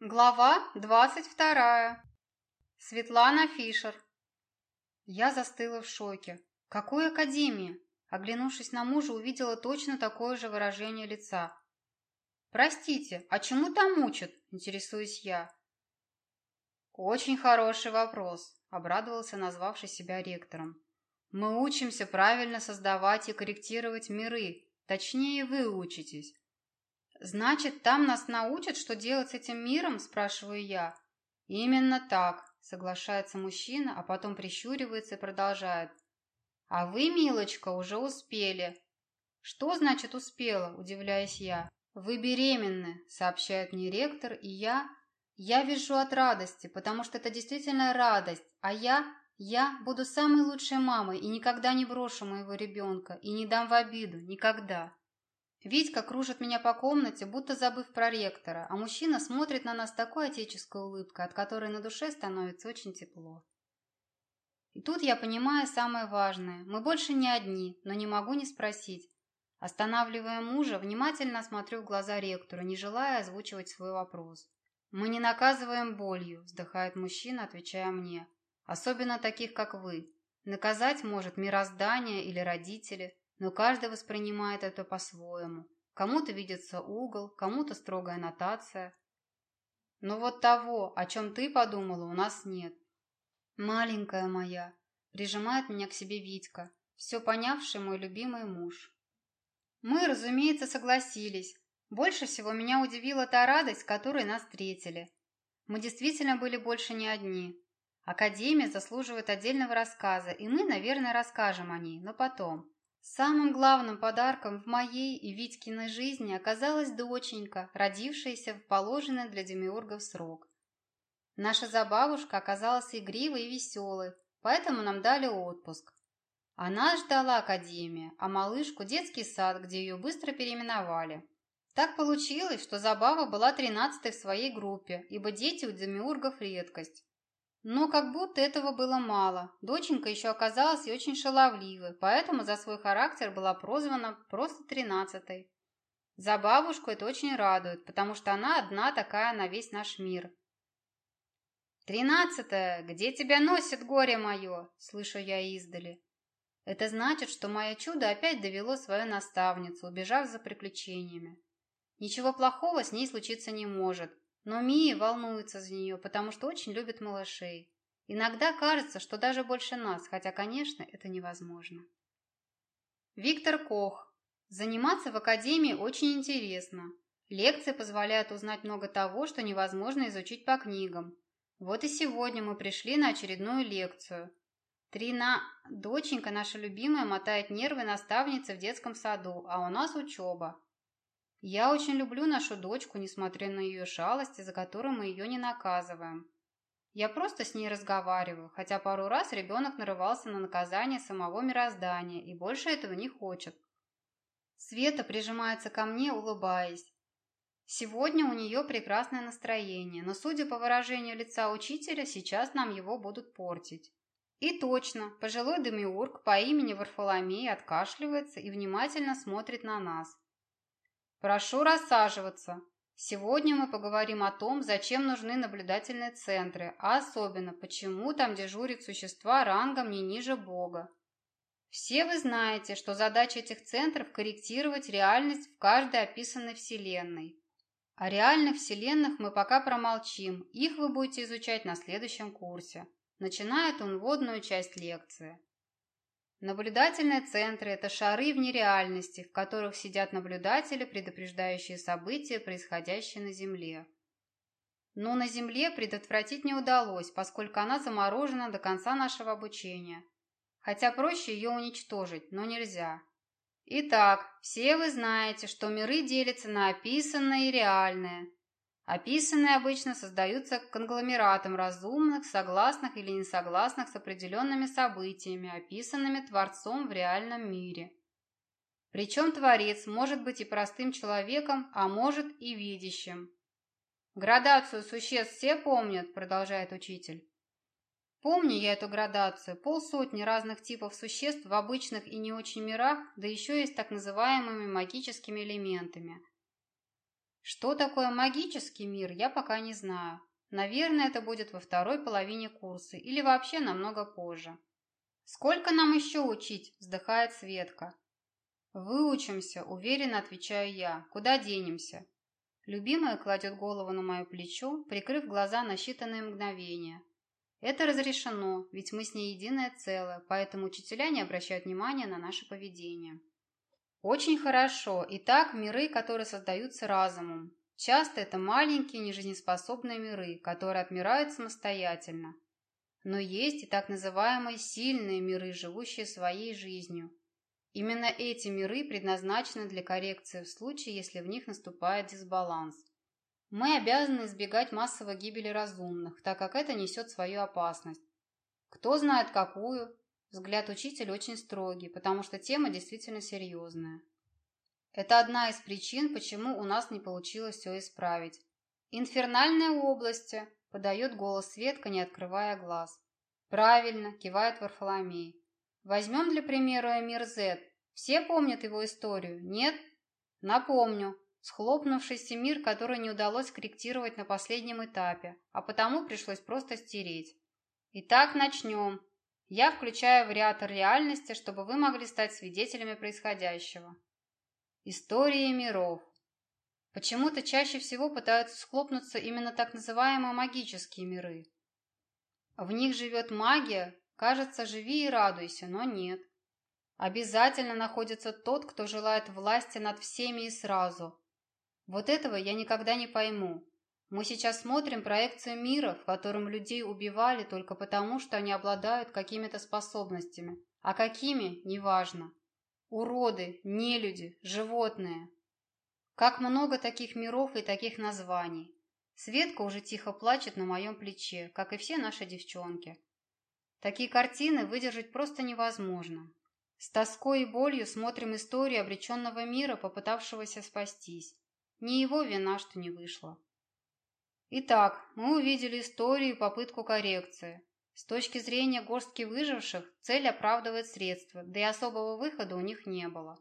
Глава двадцать вторая. Светлана Фишер. Я застыла в шоке. Какой академии? Оглянувшись на мужа, увидела точно такое же выражение лица. «Простите, а чему там учат?» – интересуюсь я. «Очень хороший вопрос», – обрадовался назвавший себя ректором. «Мы учимся правильно создавать и корректировать миры, точнее, вы учитесь. «Значит, там нас научат, что делать с этим миром?» – спрашиваю я. «Именно так», – соглашается мужчина, а потом прищуривается и продолжает. «А вы, милочка, уже успели». «Что значит успела?» – удивляюсь я. «Вы беременны», – сообщает мне ректор, и я... Я вижу от радости, потому что это действительно радость, а я... Я буду самой лучшей мамой и никогда не брошу моего ребенка, и не дам в обиду, никогда. Витька кружит меня по комнате, будто забыв про ректора, а мужчина смотрит на нас такой отеческой улыбкой, от которой на душе становится очень тепло. И тут я понимаю самое важное. Мы больше не одни, но не могу не спросить. Останавливая мужа, внимательно смотрю в глаза ректору, не желая озвучивать свой вопрос. «Мы не наказываем болью», – вздыхает мужчина, отвечая мне. «Особенно таких, как вы. Наказать может мироздание или родители, но каждый воспринимает это по-своему. Кому-то видится угол, кому-то строгая нотация. Но вот того, о чем ты подумала, у нас нет. Маленькая моя, прижимает меня к себе Витька, все понявший мой любимый муж. Мы, разумеется, согласились. Больше всего меня удивила та радость, которой нас встретили. Мы действительно были больше не одни. Академия заслуживает отдельного рассказа, и мы, наверное, расскажем о ней, но потом. Самым главным подарком в моей и Витькиной жизни оказалась доченька, родившаяся в положенный для демиургов срок. Наша забабушка оказалась игривой и веселой, поэтому нам дали отпуск. Она ждала академия, а малышку – детский сад, где ее быстро переименовали. Так получилось, что Забава была тринадцатой в своей группе, ибо дети у демиургов – редкость. Но как будто этого было мало. Доченька еще оказалась и очень шаловливой, поэтому за свой характер была прозвана просто тринадцатой. За бабушку это очень радует, потому что она одна такая на весь наш мир. «Тринадцатая! Где тебя носит горе мое?» – слышу я издали. Это значит, что мое чудо опять довело свою наставницу, убежав за приключениями. Ничего плохого с ней случиться не может, но Мия волнуется за нее, потому что очень любит малышей. Иногда кажется, что даже больше нас, хотя, конечно, это невозможно. Виктор Кох. Заниматься в академии очень интересно. Лекции позволяют узнать много того, что невозможно изучить по книгам. Вот и сегодня мы пришли на очередную лекцию. Трина, доченька наша любимая, мотает нервы наставницы в детском саду, а у нас учеба. Я очень люблю нашу дочку, несмотря на ее шалости, за которые мы ее не наказываем. Я просто с ней разговариваю, хотя пару раз ребенок нарывался на наказание самого мироздания и больше этого не хочет. Света прижимается ко мне, улыбаясь. Сегодня у нее прекрасное настроение, но, судя по выражению лица учителя, сейчас нам его будут портить. И точно, пожилой демиург по имени Варфоломей откашливается и внимательно смотрит на нас. Прошу рассаживаться. Сегодня мы поговорим о том, зачем нужны наблюдательные центры, а особенно, почему там дежурят существа рангом не ниже Бога. Все вы знаете, что задача этих центров – корректировать реальность в каждой описанной вселенной. О реальных вселенных мы пока промолчим, их вы будете изучать на следующем курсе. Начинает он вводную часть лекции. Наблюдательные центры – это шары в нереальности, в которых сидят наблюдатели, предупреждающие события, происходящие на Земле. Но на Земле предотвратить не удалось, поскольку она заморожена до конца нашего обучения. Хотя проще ее уничтожить, но нельзя. Итак, все вы знаете, что миры делятся на описанные и реальные. Описанные обычно создаются конгломератом разумных, согласных или несогласных с определенными событиями, описанными Творцом в реальном мире. Причем Творец может быть и простым человеком, а может и видящим. «Градацию существ все помнят», – продолжает учитель. Помню я эту градацию. Полсотни разных типов существ в обычных и не очень мирах, да еще и с так называемыми магическими элементами – Что такое магический мир, я пока не знаю. Наверное, это будет во второй половине курса или вообще намного позже. «Сколько нам еще учить?» – вздыхает Светка. «Выучимся», – уверенно отвечаю я. «Куда денемся?» Любимая кладет голову на мое плечо, прикрыв глаза на считанные мгновения. Это разрешено, ведь мы с ней единое целое, поэтому учителя не обращают внимания на наше поведение. Очень хорошо. Итак, миры, которые создаются разумом. Часто это маленькие нежизнеспособные миры, которые отмирают самостоятельно. Но есть и так называемые сильные миры, живущие своей жизнью. Именно эти миры предназначены для коррекции в случае, если в них наступает дисбаланс. Мы обязаны избегать массовой гибели разумных, так как это несет свою опасность. Кто знает какую? Взгляд учителя очень строгий, потому что тема действительно серьезная. Это одна из причин, почему у нас не получилось все исправить. «Инфернальные области», – подает голос Светка, не открывая глаз. «Правильно», – кивает Варфоломей. «Возьмем для примера мир Z. Все помнят его историю, нет?» «Напомню. Схлопнувшийся мир, который не удалось корректировать на последнем этапе, а потому пришлось просто стереть. Итак, начнем. Я включаю вариатор реальности, чтобы вы могли стать свидетелями происходящего. Истории миров. Почему-то чаще всего пытаются схлопнуться именно так называемые магические миры. В них живет магия, кажется, живи и радуйся, но нет. Обязательно находится тот, кто желает власти над всеми и сразу. Вот этого я никогда не пойму. Мы сейчас смотрим проекцию мира, в котором людей убивали только потому, что они обладают какими-то способностями, а какими – неважно. Уроды, нелюди, животные. Как много таких миров и таких названий. Светка уже тихо плачет на моем плече, как и все наши девчонки. Такие картины выдержать просто невозможно. С тоской и болью смотрим историю обреченного мира, попытавшегося спастись. Не его вина, что не вышло. Итак, мы увидели историю и попытку коррекции. С точки зрения горстки выживших, цель оправдывает средства, да и особого выхода у них не было.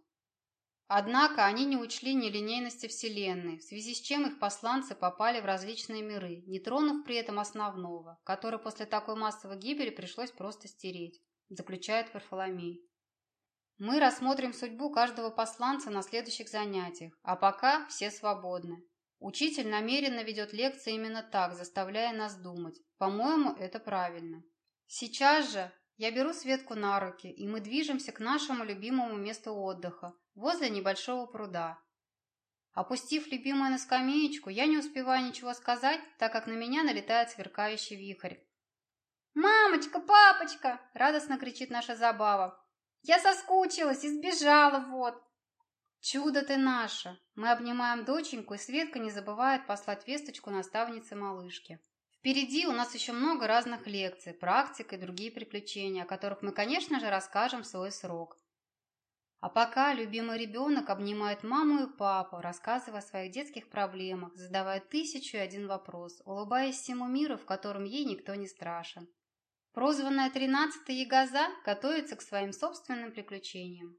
Однако они не учли нелинейности Вселенной, в связи с чем их посланцы попали в различные миры, не тронув при этом основного, который после такой массовой гибели пришлось просто стереть, заключает Варфоломей. Мы рассмотрим судьбу каждого посланца на следующих занятиях, а пока все свободны. Учитель намеренно ведет лекции именно так, заставляя нас думать. По-моему, это правильно. Сейчас же я беру Светку на руки, и мы движемся к нашему любимому месту отдыха, возле небольшого пруда. Опустив любимую на скамеечку, я не успеваю ничего сказать, так как на меня налетает сверкающий вихрь. «Мамочка, папочка!» – радостно кричит наша забава. «Я соскучилась и сбежала, вот!» «Чудо ты наше!» Мы обнимаем доченьку, и Светка не забывает послать весточку наставнице малышки. Впереди у нас еще много разных лекций, практик и другие приключения, о которых мы, конечно же, расскажем в свой срок. А пока любимый ребенок обнимает маму и папу, рассказывая о своих детских проблемах, задавая тысячу и один вопрос, улыбаясь всему миру, в котором ей никто не страшен. Прозванная тринадцатая ягоза готовится к своим собственным приключениям.